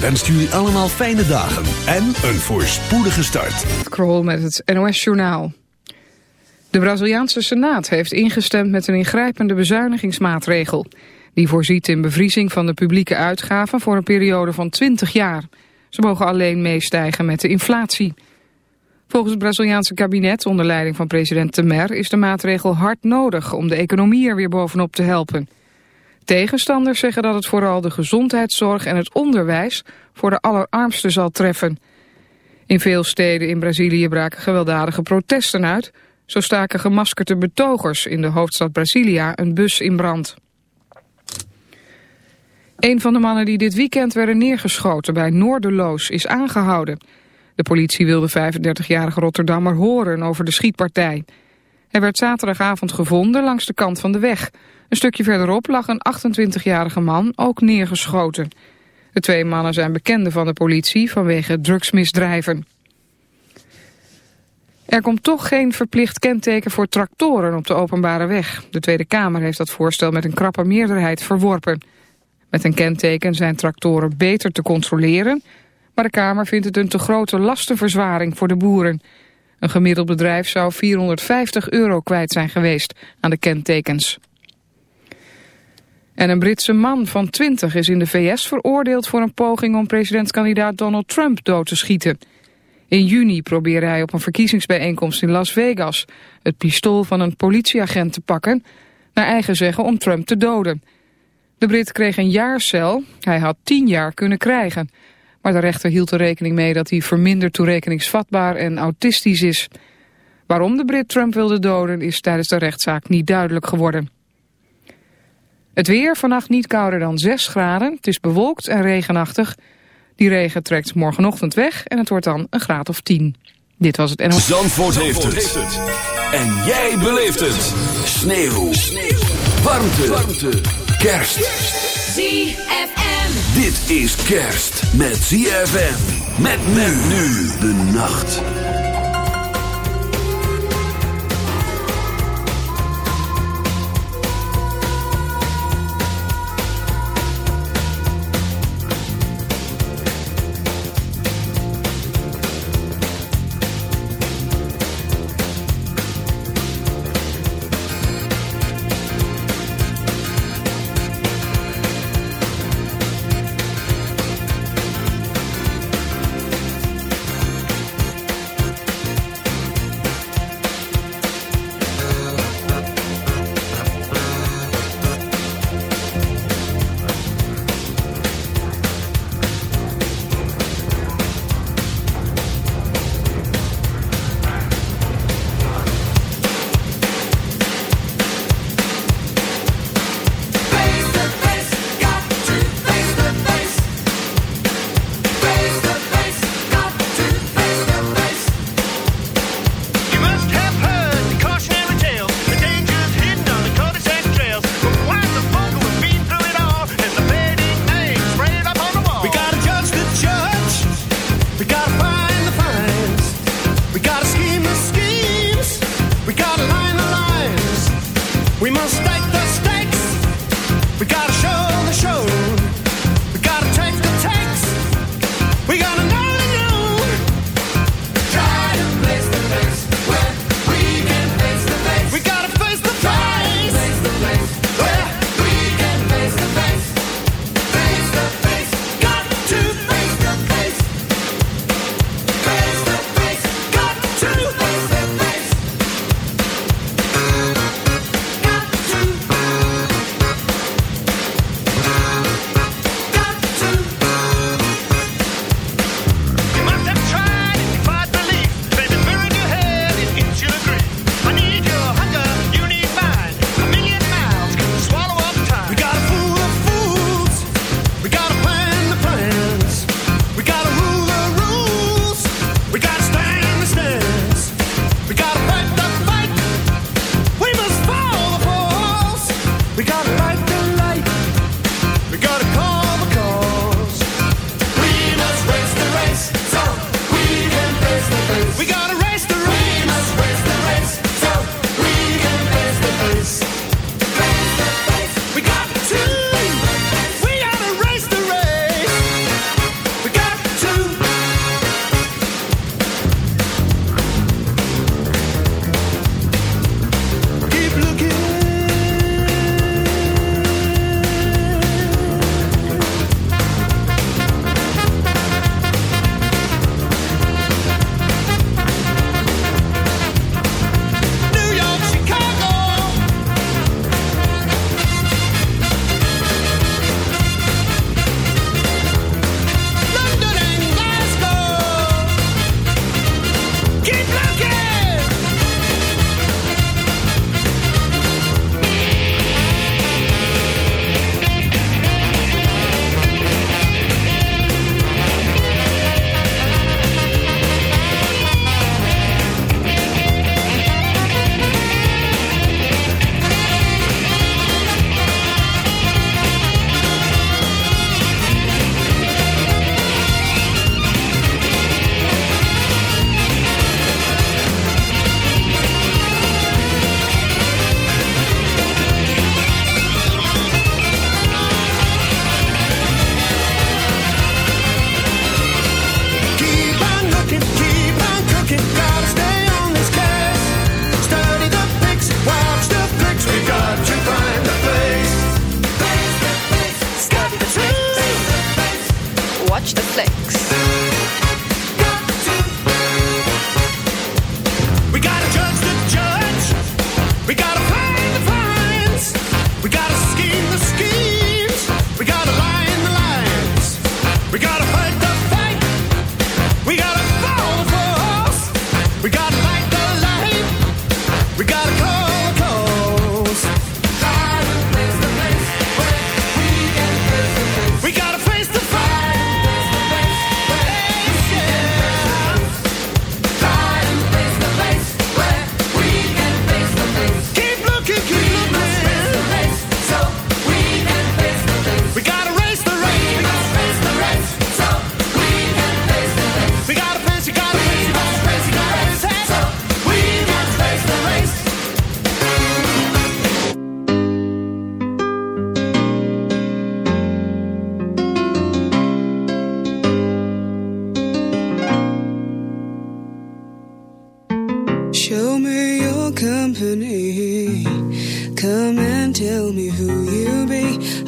wenst jullie allemaal fijne dagen en een voorspoedige start. Krol met het NOS Journaal. De Braziliaanse Senaat heeft ingestemd met een ingrijpende bezuinigingsmaatregel. Die voorziet in bevriezing van de publieke uitgaven voor een periode van 20 jaar. Ze mogen alleen meestijgen met de inflatie. Volgens het Braziliaanse kabinet onder leiding van president Temer is de maatregel hard nodig om de economie er weer bovenop te helpen. Tegenstanders zeggen dat het vooral de gezondheidszorg en het onderwijs voor de allerarmsten zal treffen. In veel steden in Brazilië braken gewelddadige protesten uit. Zo staken gemaskerde betogers in de hoofdstad Brasilia een bus in brand. Een van de mannen die dit weekend werden neergeschoten bij Noorderloos is aangehouden. De politie wilde 35-jarige Rotterdammer horen over de schietpartij. Hij werd zaterdagavond gevonden langs de kant van de weg. Een stukje verderop lag een 28-jarige man, ook neergeschoten. De twee mannen zijn bekenden van de politie vanwege drugsmisdrijven. Er komt toch geen verplicht kenteken voor tractoren op de openbare weg. De Tweede Kamer heeft dat voorstel met een krappe meerderheid verworpen. Met een kenteken zijn tractoren beter te controleren... maar de Kamer vindt het een te grote lastenverzwaring voor de boeren. Een gemiddeld bedrijf zou 450 euro kwijt zijn geweest aan de kentekens. En een Britse man van 20 is in de VS veroordeeld voor een poging om presidentskandidaat Donald Trump dood te schieten. In juni probeerde hij op een verkiezingsbijeenkomst in Las Vegas het pistool van een politieagent te pakken, naar eigen zeggen om Trump te doden. De Brit kreeg een jaar cel, hij had tien jaar kunnen krijgen. Maar de rechter hield er rekening mee dat hij verminderd toerekeningsvatbaar en autistisch is. Waarom de Brit Trump wilde doden is tijdens de rechtszaak niet duidelijk geworden. Het weer vannacht niet kouder dan 6 graden. Het is bewolkt en regenachtig. Die regen trekt morgenochtend weg en het wordt dan een graad of 10. Dit was het NOS. Zandvoort, heeft, het. En jij beleeft het. Sneeuw. Sneeuw. Warmte. Warmte. Kerst. ZFM. Dit is kerst met ZFM. Met men nu de nacht.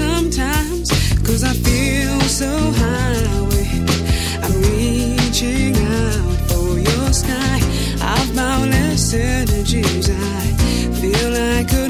sometimes. Cause I feel so high. I'm reaching out for your sky. Energies. I feel could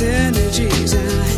found this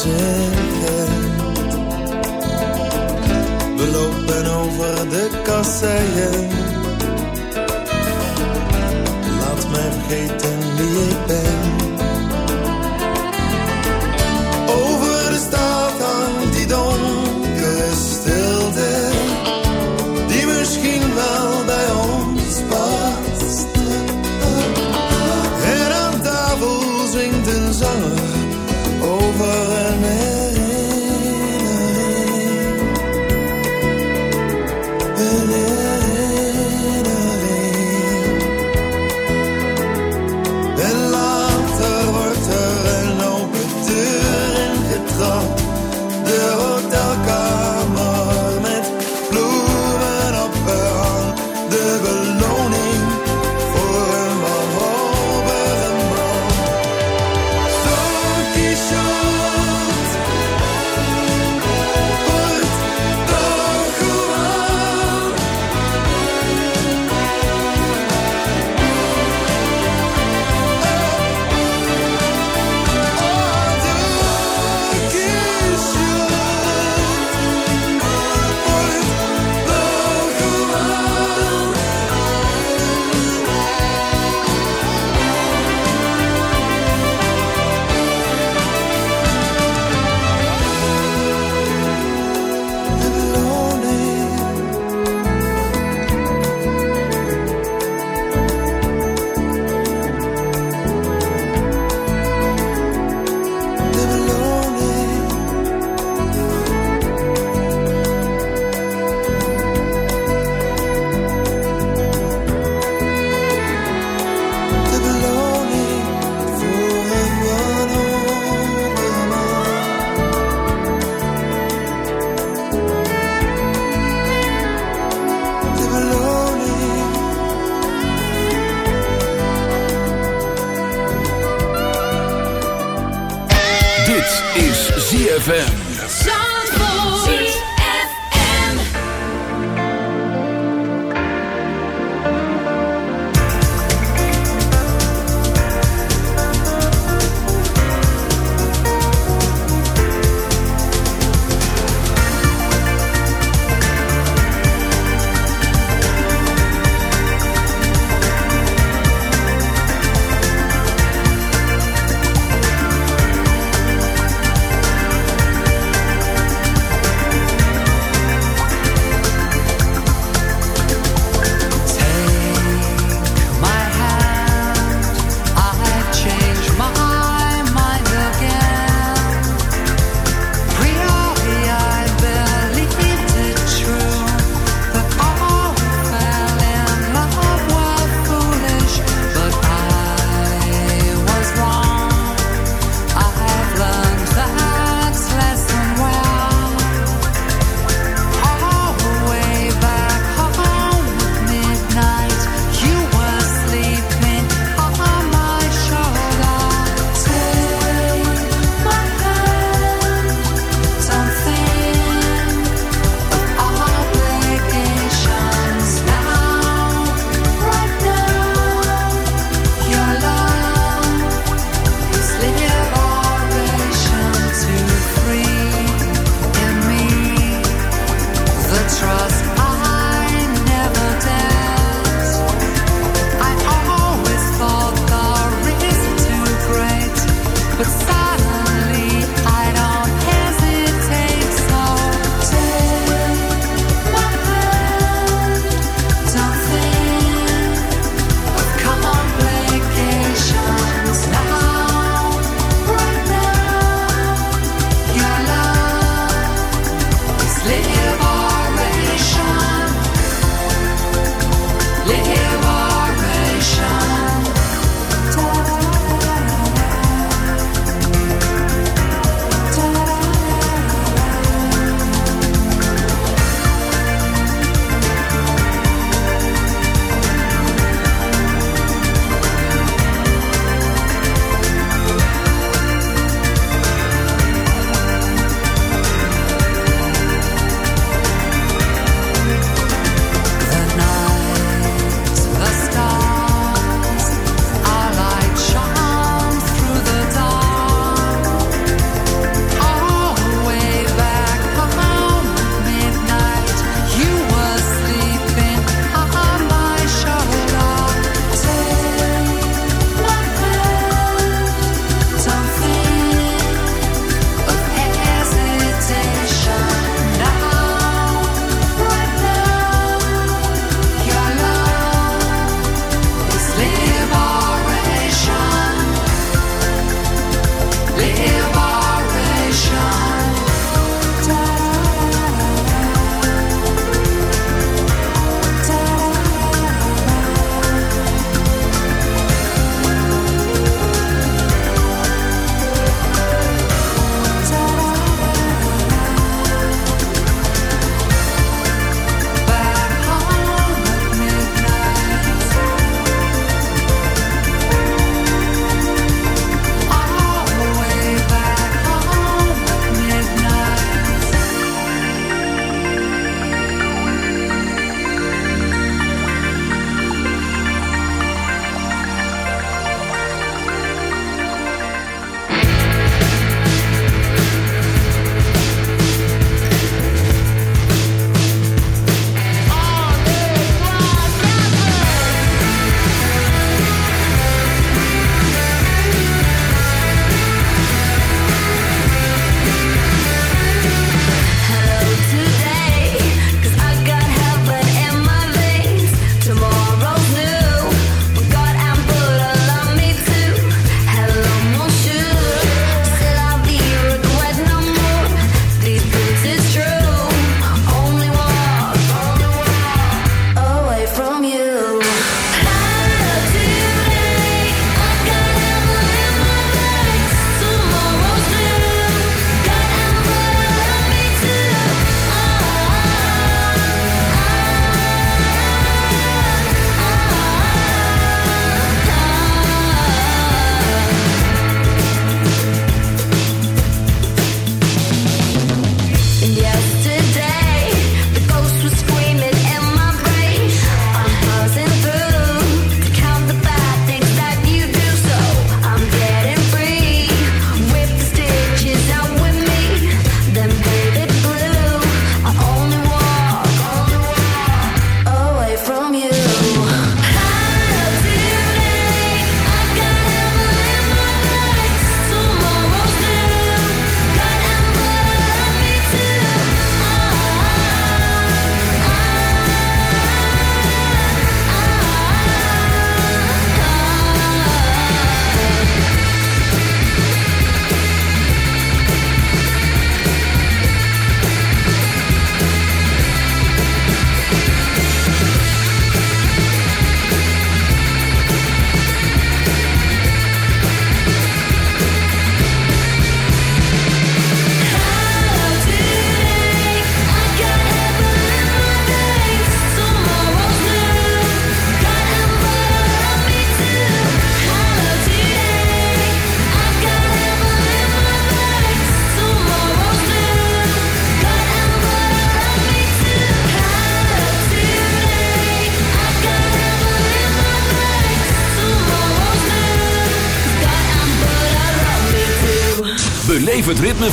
zeggen. We lopen over de kasseien. Laat mij vergeten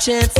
Chance,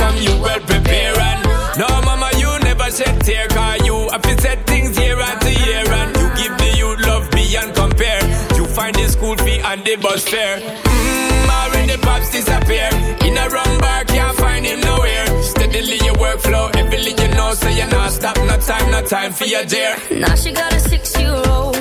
come you well prepare and No mama you never said tear Cause you have to said things year after year. And you give the youth love beyond compare. You find the school fee and the bus fare. Mmm already pops disappear. In a wrong bar can't find him nowhere. Steadily your workflow Heavily you know so you're not stop. No time, no time for your dear. Now she got a six year old